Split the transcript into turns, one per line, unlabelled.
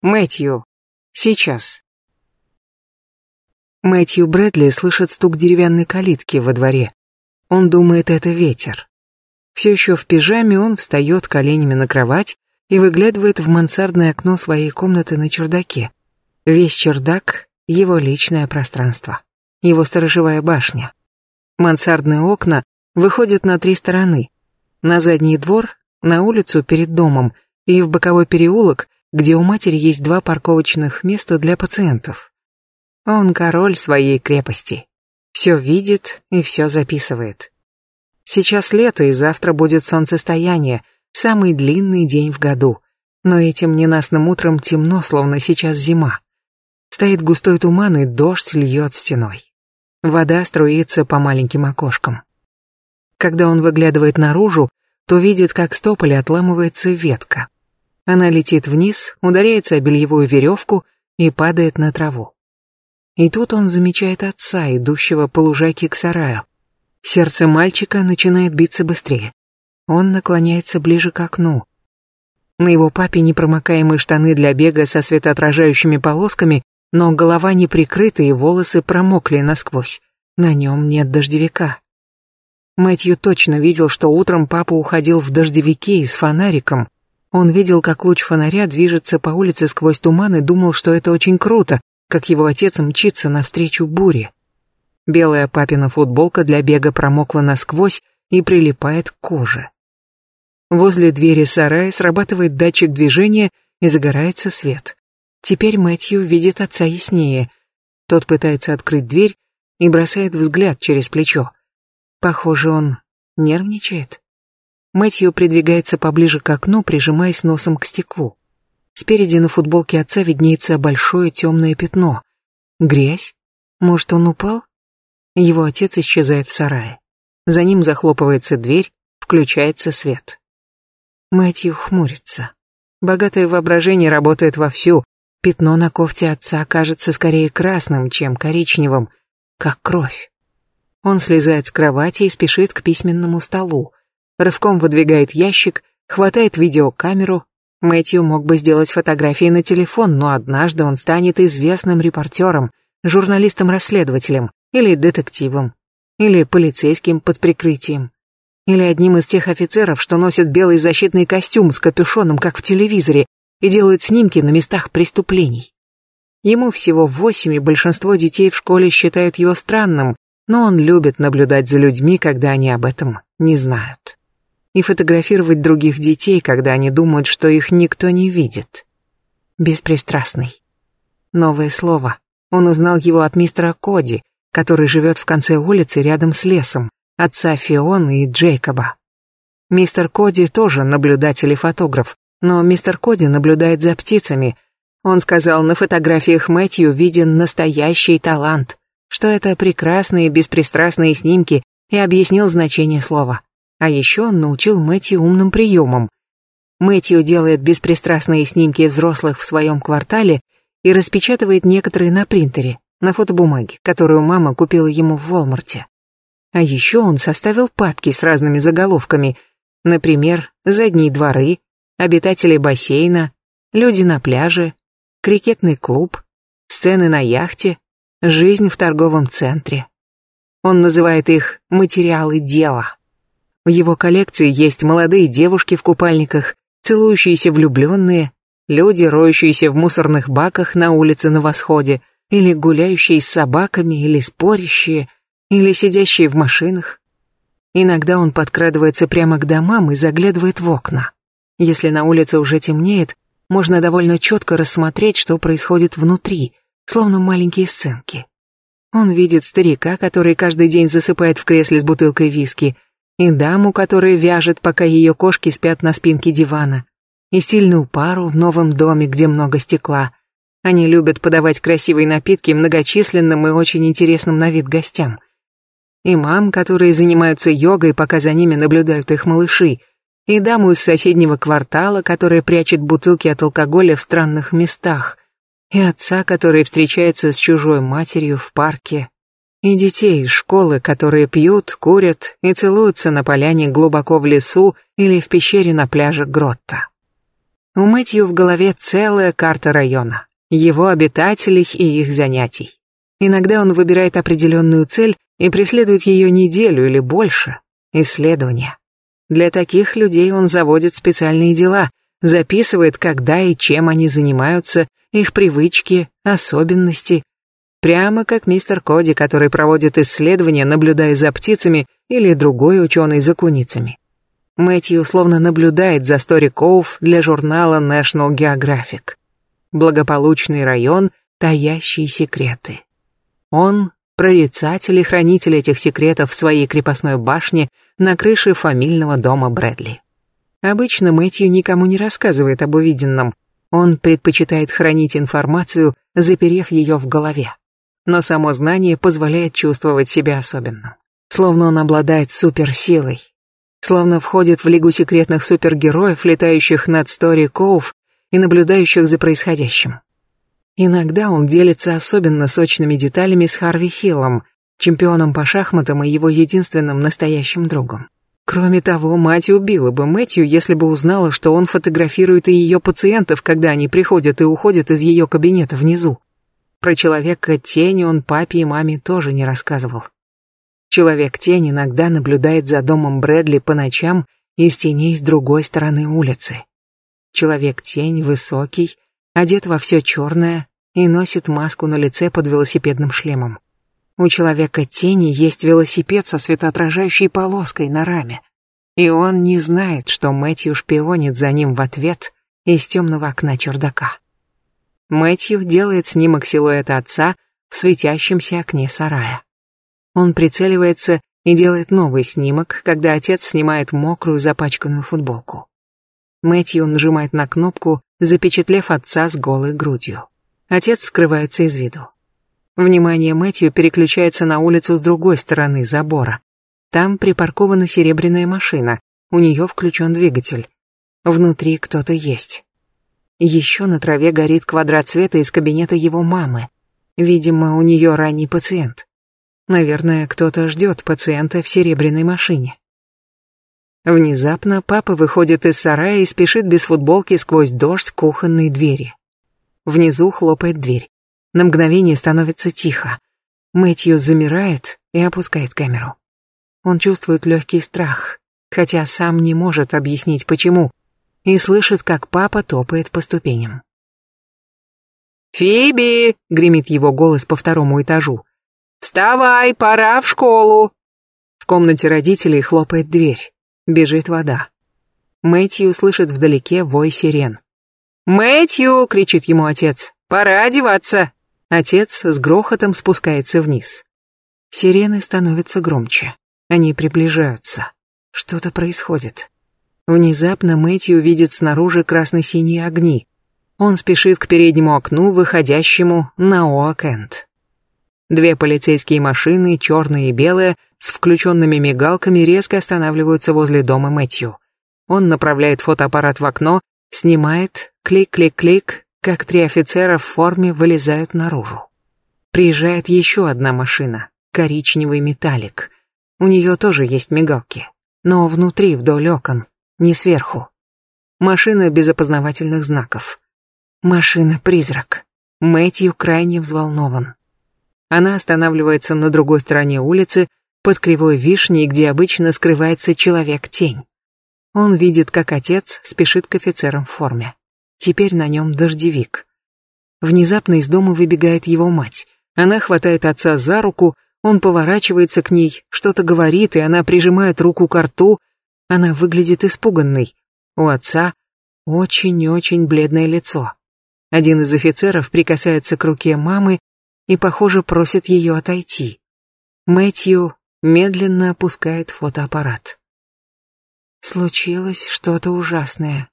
Мэтью. Сейчас. Мэтью Брэдли слышит стук деревянной калитки во дворе. Он думает, это ветер. Все еще в пижаме он встает коленями на кровать и выглядывает в мансардное окно своей комнаты на чердаке. Весь чердак — его личное пространство, его сторожевая башня. Мансардные окна выходят на три стороны. На задний двор, на улицу перед домом и в боковой переулок, где у матери есть два парковочных места для пациентов. Он король своей крепости. Все видит и все записывает. Сейчас лето, и завтра будет солнцестояние, самый длинный день в году. Но этим ненастным утром темно, словно сейчас зима. Стоит густой туман, и дождь льет стеной. Вода струится по маленьким окошкам. Когда он выглядывает наружу, то видит, как с отламывается ветка. Она летит вниз, ударяется о бельевую веревку и падает на траву. И тут он замечает отца, идущего по лужайке к сараю. Сердце мальчика начинает биться быстрее. Он наклоняется ближе к окну. На его папе непромокаемые штаны для бега со светоотражающими полосками, но голова не прикрыта и волосы промокли насквозь. На нем нет дождевика. Мэтью точно видел, что утром папа уходил в дождевике и с фонариком, он видел, как луч фонаря движется по улице сквозь туман и думал, что это очень круто, как его отец мчится навстречу буре. Белая папина футболка для бега промокла насквозь и прилипает к коже. Возле двери сарая срабатывает датчик движения и загорается свет. Теперь Мэтью видит отца яснее. Тот пытается открыть дверь и бросает взгляд через плечо. Похоже, он нервничает. Мэтью придвигается поближе к окну, прижимаясь носом к стеклу. Спереди на футболке отца виднеется большое темное пятно. Грязь? Может, он упал? Его отец исчезает в сарае. За ним захлопывается дверь, включается свет. Мэтью хмурится. Богатое воображение работает вовсю. Пятно на кофте отца кажется скорее красным, чем коричневым, как кровь. Он слезает с кровати и спешит к письменному столу рывком выдвигает ящик, хватает видеокамеру. Мэтью мог бы сделать фотографии на телефон, но однажды он станет известным репортером, журналистом-расследователем или детективом, или полицейским под прикрытием, или одним из тех офицеров, что носят белый защитный костюм с капюшоном, как в телевизоре, и делают снимки на местах преступлений. Ему всего восемь, и большинство детей в школе считают его странным, но он любит наблюдать за людьми, когда они об этом не знают и фотографировать других детей, когда они думают, что их никто не видит. Беспристрастный. Новое слово. Он узнал его от мистера Коди, который живет в конце улицы рядом с лесом, отца Фионы и Джейкоба. Мистер Коди тоже наблюдатель и фотограф, но мистер Коди наблюдает за птицами. Он сказал, на фотографиях Мэтью виден настоящий талант, что это прекрасные беспристрастные снимки, и объяснил значение слова. А еще он научил Мэтью умным приемам. Мэтью делает беспристрастные снимки взрослых в своем квартале и распечатывает некоторые на принтере, на фотобумаге, которую мама купила ему в Волмарте. А еще он составил папки с разными заголовками, например, «Задние дворы», «Обитатели бассейна», «Люди на пляже», «Крикетный клуб», «Сцены на яхте», «Жизнь в торговом центре». Он называет их «материалы дела». В его коллекции есть молодые девушки в купальниках, целующиеся влюбленные, люди, роющиеся в мусорных баках на улице на восходе, или гуляющие с собаками, или спорящие, или сидящие в машинах. Иногда он подкрадывается прямо к домам и заглядывает в окна. Если на улице уже темнеет, можно довольно четко рассмотреть, что происходит внутри, словно маленькие сценки. Он видит старика, который каждый день засыпает в кресле с бутылкой виски, и даму, которая вяжет, пока ее кошки спят на спинке дивана, и сильную пару в новом доме, где много стекла. Они любят подавать красивые напитки многочисленным и очень интересным на вид гостям. И мам, которые занимаются йогой, пока за ними наблюдают их малыши, и даму из соседнего квартала, которая прячет бутылки от алкоголя в странных местах, и отца, который встречается с чужой матерью в парке и детей из школы, которые пьют, курят и целуются на поляне глубоко в лесу или в пещере на пляже Гротта. У Мэтью в голове целая карта района, его обитателей и их занятий. Иногда он выбирает определенную цель и преследует ее неделю или больше – исследования. Для таких людей он заводит специальные дела, записывает, когда и чем они занимаются, их привычки, особенности, Прямо как мистер Коди, который проводит исследования, наблюдая за птицами, или другой ученый за куницами. Мэтью словно наблюдает за Стори Коуф для журнала National Geographic. Благополучный район, таящий секреты. Он — прорицатель и хранитель этих секретов в своей крепостной башне на крыше фамильного дома Брэдли. Обычно Мэтью никому не рассказывает об увиденном. Он предпочитает хранить информацию, заперев ее в голове но само знание позволяет чувствовать себя особенно. Словно он обладает суперсилой. Словно входит в Лигу секретных супергероев, летающих над Стори Коуф и наблюдающих за происходящим. Иногда он делится особенно сочными деталями с Харви Хиллом, чемпионом по шахматам и его единственным настоящим другом. Кроме того, мать убила бы Мэтью, если бы узнала, что он фотографирует и ее пациентов, когда они приходят и уходят из ее кабинета внизу. Про человека-тень он папе и маме тоже не рассказывал. Человек-тень иногда наблюдает за домом Брэдли по ночам из теней с другой стороны улицы. Человек-тень высокий, одет во все черное и носит маску на лице под велосипедным шлемом. У человека-тени есть велосипед со светоотражающей полоской на раме, и он не знает, что Мэтью шпионит за ним в ответ из темного окна чердака. Мэтью делает снимок силуэта отца в светящемся окне сарая. Он прицеливается и делает новый снимок, когда отец снимает мокрую запачканную футболку. Мэтью нажимает на кнопку, запечатлев отца с голой грудью. Отец скрывается из виду. Внимание Мэтью переключается на улицу с другой стороны забора. Там припаркована серебряная машина, у нее включен двигатель. Внутри кто-то есть. Еще на траве горит квадрат света из кабинета его мамы. Видимо, у нее ранний пациент. Наверное, кто-то ждет пациента в серебряной машине. Внезапно папа выходит из сарая и спешит без футболки сквозь дождь к кухонной двери. Внизу хлопает дверь. На мгновение становится тихо. Мэтью замирает и опускает камеру. Он чувствует легкий страх, хотя сам не может объяснить почему и слышит, как папа топает по ступеням. «Фиби!» — гремит его голос по второму этажу. «Вставай, пора в школу!» В комнате родителей хлопает дверь. Бежит вода. Мэтью слышит вдалеке вой сирен. «Мэтью!» — кричит ему отец. «Пора одеваться!» Отец с грохотом спускается вниз. Сирены становятся громче. Они приближаются. Что-то происходит. Внезапно Мэтью видит снаружи красно-синие огни. Он спешит к переднему окну, выходящему на Оакенд. Две полицейские машины, черная и белая, с включенными мигалками резко останавливаются возле дома Мэтью. Он направляет фотоаппарат в окно, снимает, клик-клик-клик, как три офицера в форме вылезают наружу. Приезжает еще одна машина, коричневый металлик. У нее тоже есть мигалки, но внутри, вдоль окон, не сверху. Машина без опознавательных знаков. Машина-призрак. Мэтью крайне взволнован. Она останавливается на другой стороне улицы, под кривой вишней, где обычно скрывается человек-тень. Он видит, как отец спешит к офицерам в форме. Теперь на нем дождевик. Внезапно из дома выбегает его мать. Она хватает отца за руку, он поворачивается к ней, что-то говорит, и она прижимает руку к рту, она выглядит испуганной. У отца очень-очень бледное лицо. Один из офицеров прикасается к руке мамы и, похоже, просит ее отойти. Мэтью медленно опускает фотоаппарат. Случилось что-то ужасное.